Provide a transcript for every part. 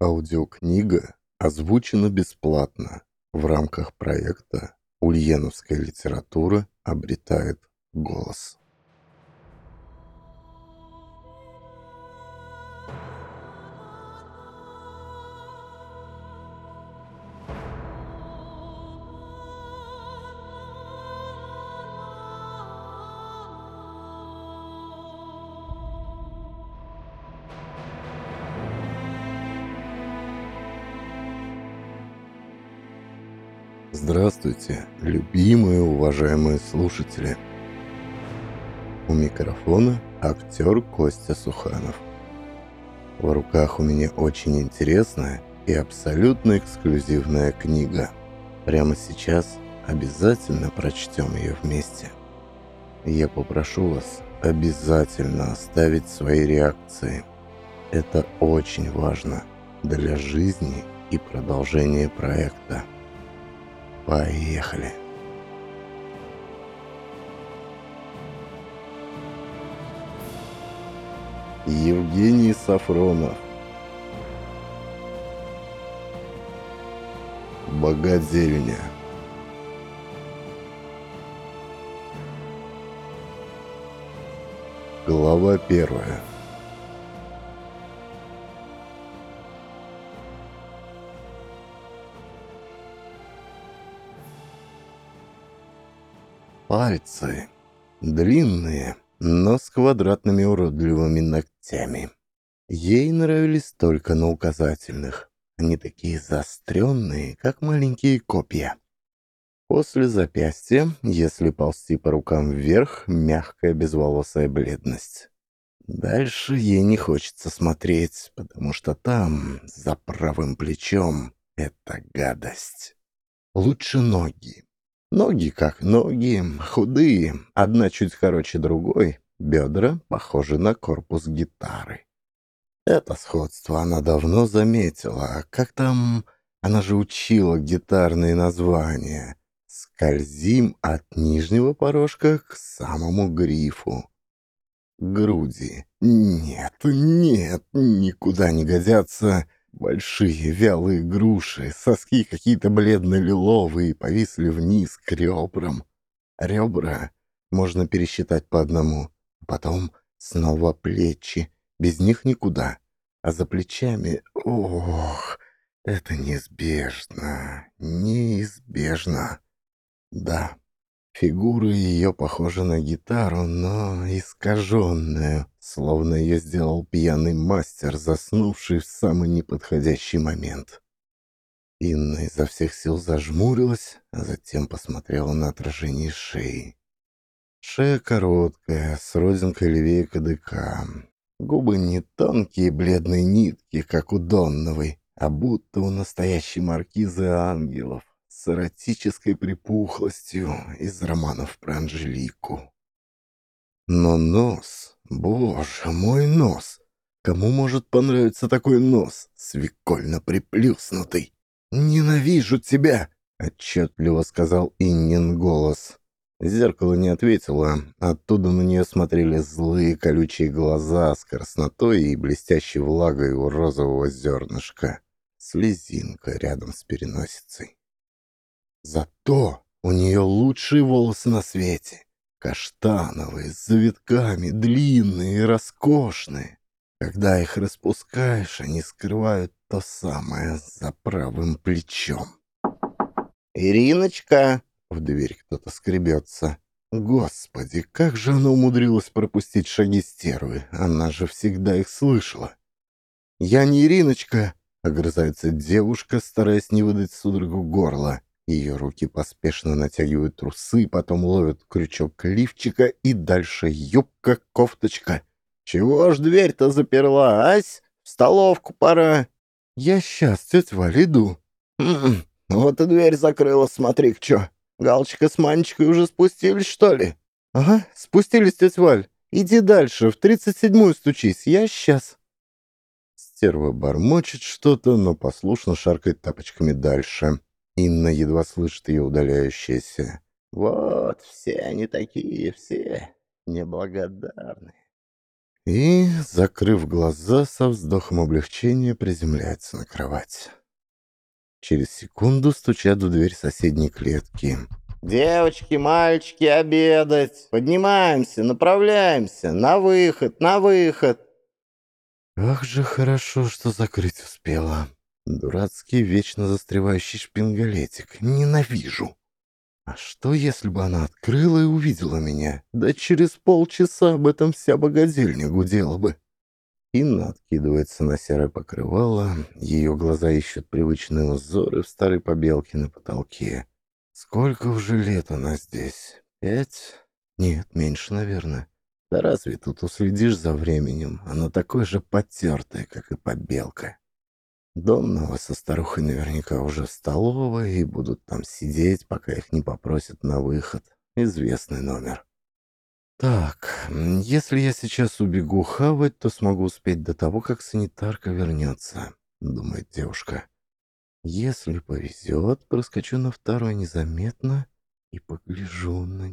Аудиокнига озвучена бесплатно в рамках проекта «Ульяновская литература обретает голос». Здравствуйте, любимые, уважаемые слушатели! У микрофона актер Костя Суханов. В руках у меня очень интересная и абсолютно эксклюзивная книга. Прямо сейчас обязательно прочтем ее вместе. Я попрошу вас обязательно оставить свои реакции. Это очень важно для жизни и продолжения проекта. Поехали. Евгений Сафронов. Богат зеленя. Глава первая. пальцы, длинные, но с квадратными уродливыми ногтями. Ей нравились только на указательных, Они такие заостренные, как маленькие копья. После запястья, если ползти по рукам вверх, мягкая безволосая бледность. Дальше ей не хочется смотреть, потому что там, за правым плечом, это гадость. Лучше ноги. Ноги как ноги, худые, одна чуть короче другой, бедра похожи на корпус гитары. Это сходство она давно заметила. Как там... Она же учила гитарные названия. Большие вялые груши, соски какие-то бледно-лиловые повисли вниз к ребрам. Ребра можно пересчитать по одному, а потом снова плечи. Без них никуда. А за плечами... Ох, это неизбежно, неизбежно. Да. Фигура ее похожа на гитару, но искаженная, словно ее сделал пьяный мастер, заснувший в самый неподходящий момент. Инна изо всех сил зажмурилась, а затем посмотрела на отражение шеи. Шея короткая, с родинкой левее кадыка. Губы не тонкие бледные нитки, как у Донновой, а будто у настоящей маркизы ангелов. с эротической припухлостью из романов про Анжелику. Но нос, боже мой нос! Кому может понравиться такой нос, свекольно приплюснутый? «Ненавижу тебя!» — отчетливо сказал Иннин голос. Зеркало не ответило, оттуда на нее смотрели злые колючие глаза с краснотой и блестящей влагой у Зато у нее лучшие волосы на свете. Каштановые, с завитками, длинные и роскошные. Когда их распускаешь, они скрывают то самое за правым плечом. «Ириночка!» — в дверь кто-то скребется. Господи, как же она умудрилась пропустить шаги стервы. Она же всегда их слышала. «Я не Ириночка!» — огрызается девушка, стараясь не выдать судорогу горла. Ее руки поспешно натягивают трусы, потом ловят крючок лифчика и дальше юбка, кофточка. «Чего ж дверь-то заперла, ась? В столовку пора!» «Я сейчас, тетя Валя, иду». «М «М-м, -м, вот и дверь закрыла, смотри-ка чё. Галочка с Манечкой уже спустились, что ли?» «Ага, спустились, тетя Валь. Иди дальше, в тридцать седьмую стучись, я сейчас». Стерва бормочет Инна едва слышит ее удаляющиеся. «Вот, все они такие, все неблагодарные». И, закрыв глаза, со вздохом облегчения приземляется на кровать. Через секунду стучат в дверь соседней клетки. «Девочки, мальчики, обедать! Поднимаемся, направляемся! На выход, на выход!» Ах же хорошо, что закрыть успела. Дурацкий вечно застревающий шпингалетик. Ненавижу. А что, если бы она открыла и увидела меня? Да через полчаса об этом вся богадельня гудела бы. Инна откидывается на серое покрывало, ее глаза ищут привычные узоры в старой побелке на потолке. Сколько уже лет она здесь? Пять? Нет, меньше, наверное. Да разве тут уследишь за временем? Она такой же потертая, как и побелка. Донного со старухой наверняка уже в столовой и будут там сидеть, пока их не попросят на выход. Известный номер. Так, если я сейчас убегу хавать, то смогу успеть до того, как санитарка вернется, думает девушка. Если повезет, проскочу на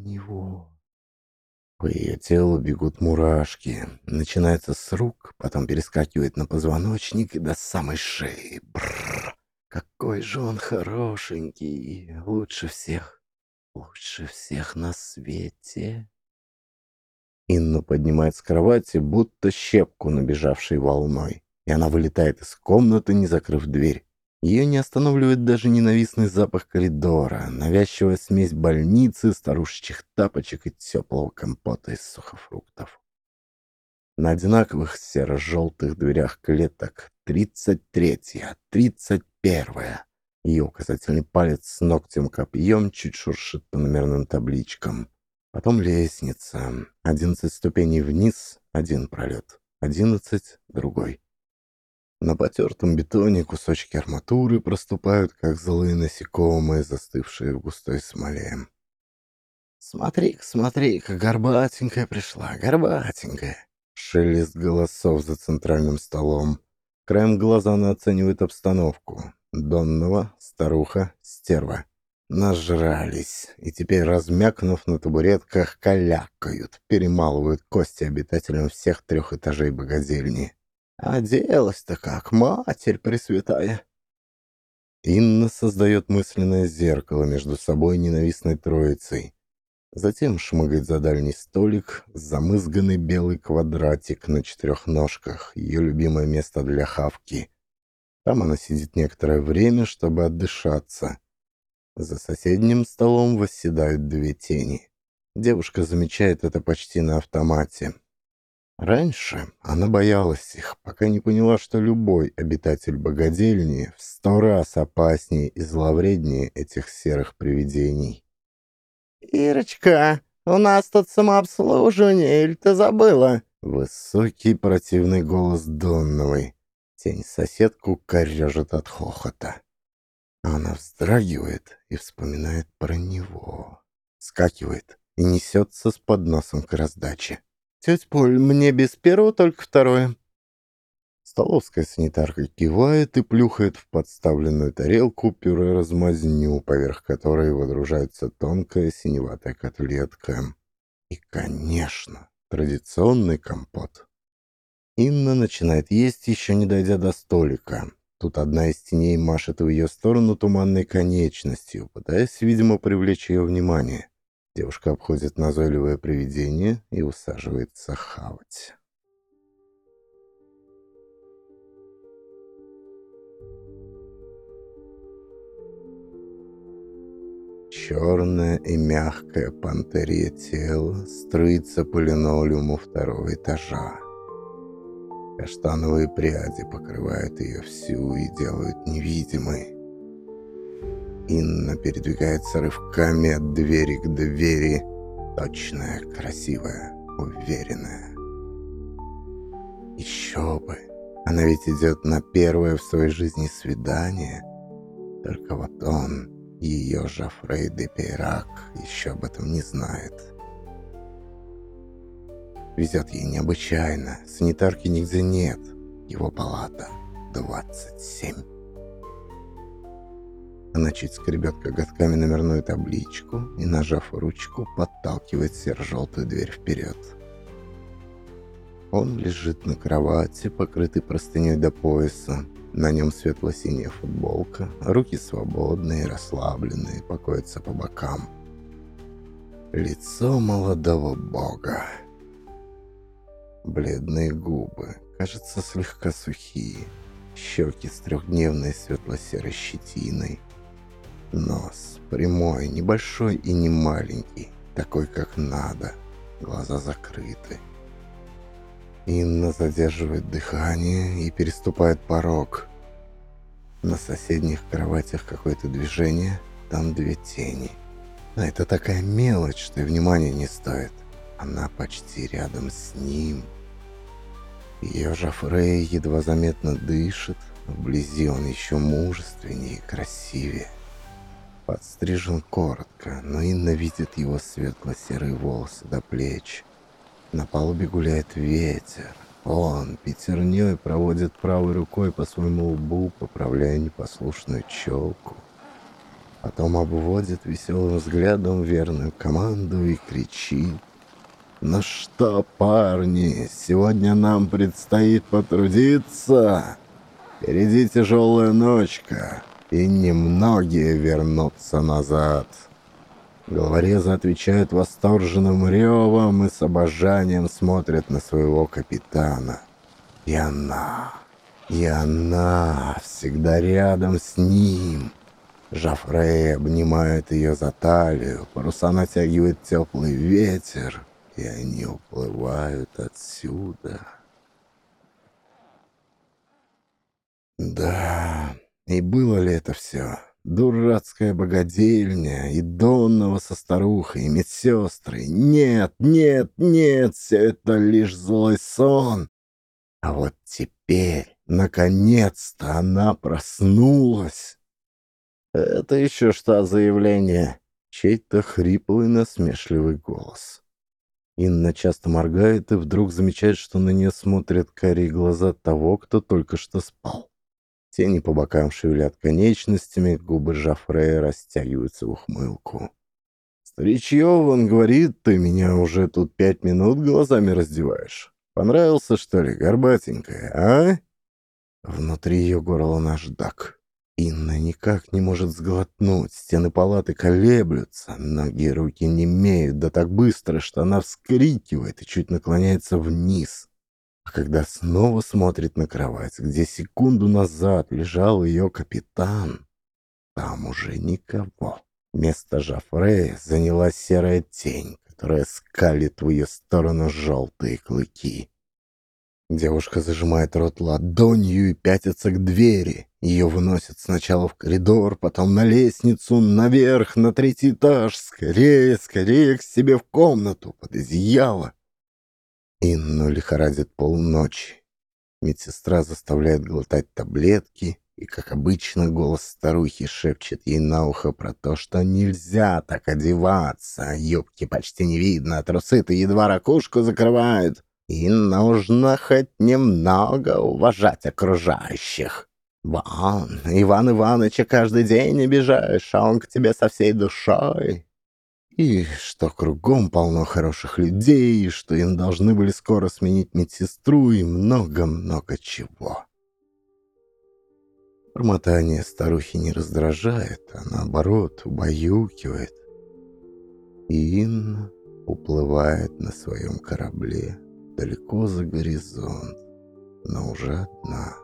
Тело бегут мурашки. Начинается с рук, потом перескакивает на позвоночник и до самой шеи. Бррр. Какой же он хорошенький. Лучше всех. Лучше всех на свете. Инна поднимает с кровати, будто щепку набежавшей волной, и она вылетает из комнаты, не закрыв дверь. Ее не останавливает даже ненавистный запах коридора, навязчивая смесь больницы, старушечьих тапочек и теплого компота из сухофруктов. На одинаковых серо-желтых дверях клеток 33-я, 31-я. Ее указательный палец с ногтем-копьем чуть шуршит по номерным табличкам. Потом лестница. Одиннадцать ступеней вниз, один пролет. Одиннадцать — другой. На потертом бетоне кусочки арматуры проступают, как злые насекомые, застывшие в густой смоле. «Смотри-ка, смотри-ка, горбатенькая пришла, горбатенькая!» Шелест голосов за центральным столом. Краем глаза она оценивает обстановку. Донного, старуха, стерва. Нажрались, и теперь, размякнув на табуретках, калякают, перемалывают кости обитателям всех трех этажей богадельни. Оделась-то как, Матерь Пресвятая!» Инна Раньше она боялась их, пока не поняла, что любой обитатель богадельни в сто раз опаснее и зловреднее этих серых привидений. «Ирочка, у нас тут самообслуживание, или ты забыла?» Высокий противный голос Донновой. Тень соседку корежит от хохота. Она вздрагивает и вспоминает про него. Скакивает и несется с подносом к раздаче. «Тетя Поль, мне без Девушка обходит назойливое привидение и усаживается хавать. Черное и мягкое пантерье тело строится по линолеуму второго этажа. Каштановые пряди покрывают ее всю и делают невидимой. Инна передвигается рывками от двери к двери. Точная, красивая, уверенная. Еще бы. Она ведь идет на первое в своей жизни свидание. Только вот он, ее Жофрей де Пейрак, еще об этом не знает. Везет ей необычайно. Санитарки нигде нет. Его палата 27. Она чуть скребет коготками номерную табличку и, нажав ручку, подталкивает серо-желтую дверь вперед. Он лежит на кровати, покрытый простыней до пояса. На нем светло-синяя футболка, руки свободные, расслабленные, покоятся по бокам. Лицо молодого бога. Бледные губы, кажется, слегка сухие. Щеки с трехдневной светло-серой щетиной – нос, прямой, небольшой и не маленький, такой как надо, глаза закрыты. Инна задерживает дыхание и переступает порог. На соседних кроватях какое-то движение, там две тени. А это такая мелочь, что и внимания не стоит. Она почти рядом с ним. Ее жафрей едва заметно дышит, вблизи он еще мужественнее и красивее подстрижен коротко, но Инна видит его светло-серые волосы до плеч. На палубе гуляет ветер. Он пятерней проводит правой рукой по своему лбу, поправляя непослушную челку. Потом обводит веселым взглядом верную команду и кричит. «Ну что, парни, сегодня нам предстоит потрудиться. Впереди тяжелая ночка и немногие вернутся назад. Головорезы отвечают восторженным ревом и с обожанием смотрят на своего капитана. И она, и она всегда рядом с ним. Жафре обнимает ее за талию, паруса натягивает теплый ветер, и они уплывают отсюда. Да... И было ли это все? Дурацкая богадельня, и донного со старухой, и медсестры. Нет, нет, нет, все это лишь злой сон. А вот теперь, наконец-то, она проснулась. Это еще что заявление? Чей-то хриплый насмешливый голос. Инна часто моргает и вдруг замечает, что на нее смотрят карие глаза того, кто только что спал тени по бокам шевелят конечностями, губы Жофрея растягиваются в ухмылку. «Старичьё, он говорит, ты меня уже тут пять минут глазами раздеваешь. Понравился, что ли, горбатенькая, а?» Внутри ее горло наждак. Инна никак не может сглотнуть, стены палаты колеблются, ноги и руки не имеют, да так быстро, что она вскрикивает и чуть наклоняется вниз. А когда снова смотрит на кровать, где секунду назад лежал ее капитан. Там уже никого. Место Жафре заняла серая тень, которая скалит в ее сторону желтые клыки. Девушка зажимает рот ладонью и пятится к двери. Ее выносят сначала в коридор, потом на лестницу, наверх, на третий этаж. Скорее, скорее к себе в комнату, под изъяло. Инну лихорадит полночи. Медсестра заставляет глотать таблетки, и, как И что кругом полно хороших людей, и что им должны были скоро сменить медсестру и много-много чего. Бормотание старухи не раздражает, а наоборот убаюкивает. И Инна уплывает на своем корабле далеко за горизонт, но уже одна,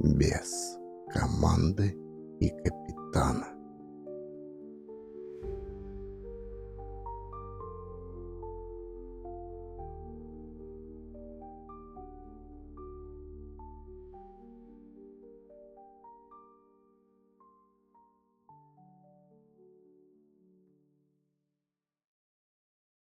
без команды и капитана.